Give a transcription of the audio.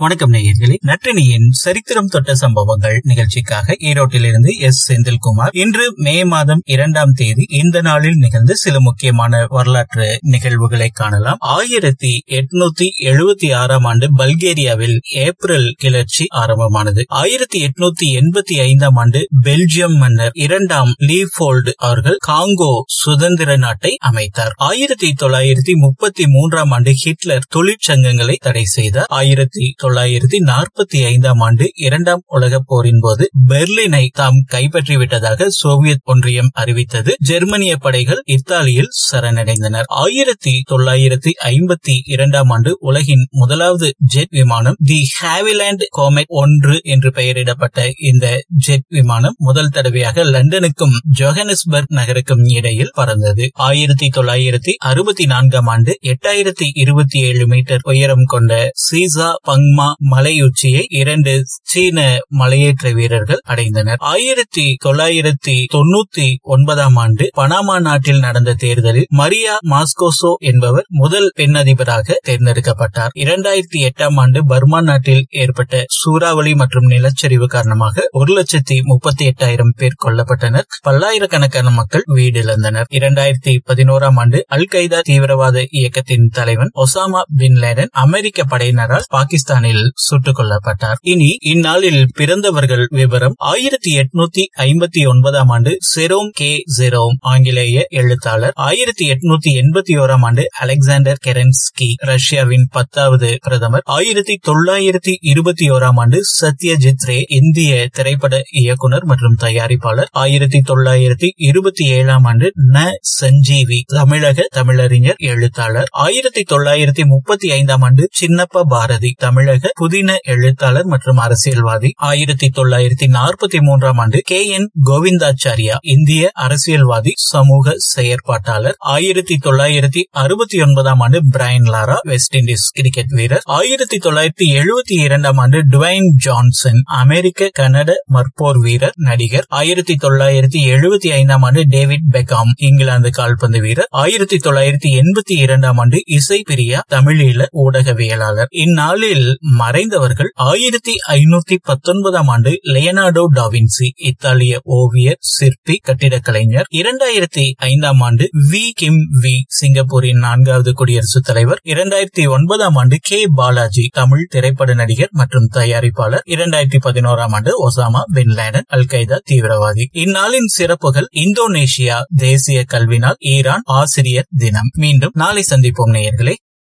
வணக்கம் நேயர்களே. நற்றினியின் சரித்திரம் தொட்ட சம்பவங்கள் நிகழ்ச்சிக்காக ஈரோட்டிலிருந்து எஸ். செந்தில்குமார் இன்று மே மாதம் இரண்டாம் தேதி இந்த நாளில் நிகழ்ந்த சில முக்கியமான வரலாற்று நிகழ்வுகளை காணலாம். ஆயிரத்தி எட்நூத்தி எழுபத்தி ஆறாம் ஆண்டு பல்கேரியாவில் ஏப்ரல் கிளர்ச்சி ஆரம்பமானது. ஆயிரத்தி எட்நூத்தி எண்பத்தி ஐந்தாம் ஆண்டு பெல்ஜியம் மன்னர் இரண்டாம் லீஃபோல்டு அவர்கள் காங்கோ சுதந்திர நாட்டை அமைத்தார். ஆயிரத்தி தொள்ளாயிரத்தி முப்பத்தி மூன்றாம் ஆண்டு ஹிட்லர் தொழிற்சங்கங்களை தடை செய்தார். ஆயிரத்தி தொள்ளாயிரத்தி நாற்பத்தி ஐந்தாம் ஆண்டு இரண்டாம் உலக போரின் போது பெர்லினை தாம் கைப்பற்றிவிட்டதாக சோவியத் ஒன்றியம் அறிவித்தது. ஜெர்மனிய படைகள் இத்தாலியில் சரணடைந்தனர். ஆயிரத்தி தொள்ளாயிரத்தி ஐம்பத்தி இரண்டாம் ஆண்டு உலகின் முதலாவது ஜெட் விமானம் தி ஹாவிலாண்ட் கோமெட் ஒன்று என்று பெயரிடப்பட்ட இந்த ஜெட் விமானம் முதல் தடவையாக லண்டனுக்கும் ஜோஹனஸ்பர்க் நகருக்கும் இடையில் பறந்தது. ஆயிரத்தி தொள்ளாயிரத்தி அறுபத்தி நான்காம் ஆண்டு எட்டாயிரத்தி இருபத்தி ஏழு மீட்டர் உயரம் கொண்ட சீசா பங்மா மலையுச்சியை இரண்டு சீன மலையேற்ற வீரர்கள் அடைந்தனர். ஆயிரத்தி தொள்ளாயிரத்தி தொண்ணூத்தி ஒன்பதாம் ஆண்டு பனாமா நாட்டில் நடந்த தேர்தலில் மரியா மாஸ்கோசோ என்பவர் முதல் பெண் அதிபராக தேர்ந்தெடுக்கப்பட்டார். இரண்டாயிரத்தி எட்டாம் ஆண்டு பர்மா நாட்டில் ஏற்பட்ட சூறாவளி மற்றும் நிலச்சரிவு காரணமாக ஒரு லட்சத்தி முப்பத்தி எட்டாயிரம் பேர் கொல்லப்பட்டனர். பல்லாயிரக்கணக்கான மக்கள் வீடு இழந்தனர் இரண்டாயிரத்தி பதினோராம் ஆண்டு அல் கைதா தீவிரவாத இயக்கத்தின் தலைவன் ஒசாமா பின் லேடன் அமெரிக்க படையினரால் பாகிஸ்தானை பாகிஸ்தானில் சுட்டுக் கொல்லப்பட்டார் இனி இந்நாளில் பிறந்தவர்கள் விவரம் ஆயிரத்தி எட்நூத்தி ஐம்பத்தி ஒன்பதாம் ஆண்டு செரோம் கே. ஜெரோம் ஆங்கிலேய எழுத்தாளர். ஆயிரத்தி எட்நூத்தி எண்பத்தி ஓராம் ஆண்டு அலெக்சாண்டர் கெரன்ஸ்கி ரஷ்யாவின் பத்தாவது பிரதமர். ஆயிரத்தி தொள்ளாயிரத்தி இருபத்தி ஓராம் ஆண்டு சத்யஜித் ரே இந்திய திரைப்பட இயக்குனர் மற்றும் தயாரிப்பாளர். ஆயிரத்தி தொள்ளாயிரத்தி இருபத்தி ஏழாம் ஆண்டு ந. சஞ்சீவி தமிழக தமிழறிஞர் எழுத்தாளர். ஆயிரத்தி தொள்ளாயிரத்தி முப்பத்தி ஐந்தாம் ஆண்டு சின்னப்ப பாரதி தமிழக புதின எழுத்தாளர் மற்றும் அரசியல்வாதி ஆயிரத்தி தொள்ளாயிரத்தி நாற்பத்தி மூன்றாம் ஆண்டு கே என் கோவிந்தாச்சாரியா இந்திய அரசியல்வாதி சமூக செயற்பாட்டாளர். ஆயிரத்தி தொள்ளாயிரத்தி அறுபத்தி ஒன்பதாம் ஆண்டு Brian Lara West Indies cricket வீரர். ஆயிரத்தி தொள்ளாயிரத்தி எழுபத்தி இரண்டாம் ஆண்டு டுவைன் ஜான்சன் அமெரிக்க கனட மற்போர் வீரர் நடிகர். ஆயிரத்தி தொள்ளாயிரத்தி எழுபத்தி ஐந்தாம் ஆண்டு டேவிட் பெகாம் இங்கிலாந்து கால்பந்து வீரர். ஆயிரத்தி தொள்ளாயிரத்தி எண்பத்தி இரண்டாம் ஆண்டு இசை பிரியா தமிழீழ ஊடகவியலாளர். இந்நாளில் மறைந்தவர்கள் ஆயிரத்தி ஐநூத்தி பத்தொன்பதாம் ஆண்டு லியனார்டோ டாவின்சி இத்தாலிய ஓவியர் சிற்பி கட்டிடக் கலைஞர் இரண்டாயிரத்தி ஐந்தாம் ஆண்டு வி. கிம். வி. சிங்கப்பூரின் நான்காவது குடியரசுத் தலைவர். இரண்டாயிரத்தி ஒன்பதாம் ஆண்டு கே. பாலாஜி தமிழ் திரைப்பட நடிகர் மற்றும் தயாரிப்பாளர். இரண்டாயிரத்தி பதினோராம் ஆண்டு ஒசாமா பின் லேடன் அல் கைதா தீவிரவாதி. இந்நாளின் சிறப்புகள் இந்தோனேஷியா தேசிய கல்வினால் ஈரான் ஆசிரியர் தினம். மீண்டும் நாளை சந்திப்போம் நேயர்களே.